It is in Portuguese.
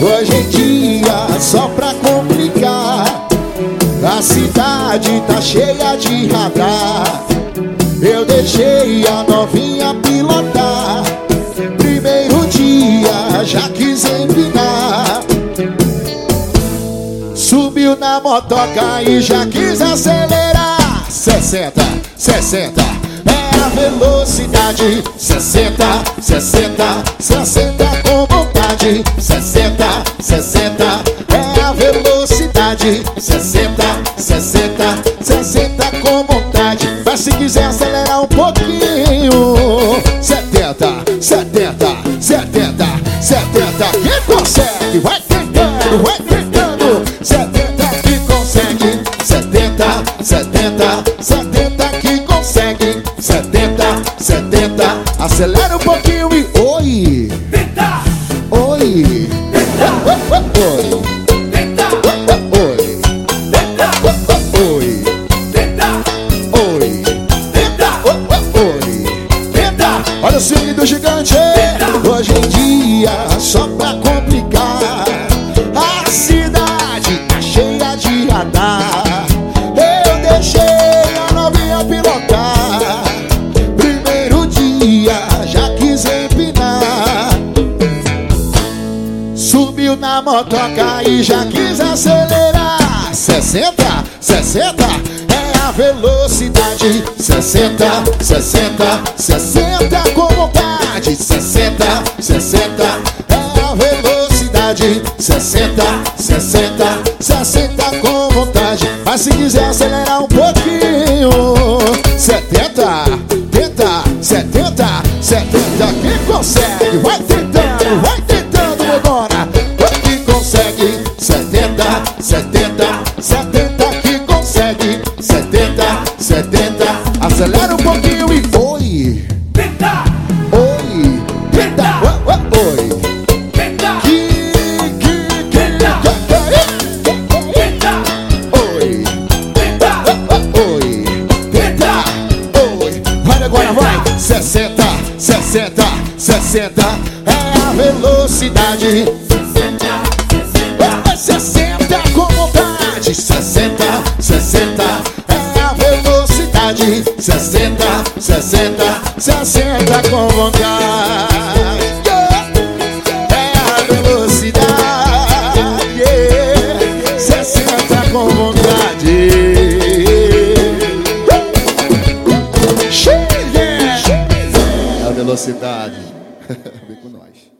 Hoje em dia, só pra complicar, a cidade tá cheia de radar. Eu deixei a novinha pilotar. Primeiro dia, já quis empinar. Subiu na motoca e já quis acelerar. 60, 60, é a velocidade. 60, 60, 60 com vontade. 60, 60, é a velocidade. 60, 60, 60 com vontade. Mas se quiser acelerar um pouquinho. 70, 70, 70, 70. Quem consegue? Vai tentando, vai tentando. 70 que consegue. 70, 70, 70 que consegue. 70, 70. Acelera um pouquinho e oi. Oi. Oi. Oi. Oi. Oi. Oi. Olha o swing do gigante. Hoje em dia, só pra na motoca e já quis acelerar. 60, 60 é a velocidade. 60, 60, 60 com vontade. 60, 60 é a velocidade. 60, 60, 60 com vontade. Mas se quiser acelerar um pouquinho. 70, tenta, 70, 70 Quem consegue? Vai tentando, 70, 70 Acelera um pouquinho e oi Oi. Tenta, oi, oi, oi. Que, que, que, Oi. Oi, oi, vai agora, vai. 60, 60, 60 é a velocidade. É 60 com vontade. 60, 60 velocidade. 60, 60, 60 com vontade. É a velocidade. 60 com vontade. É a velocidade. Vem com nós.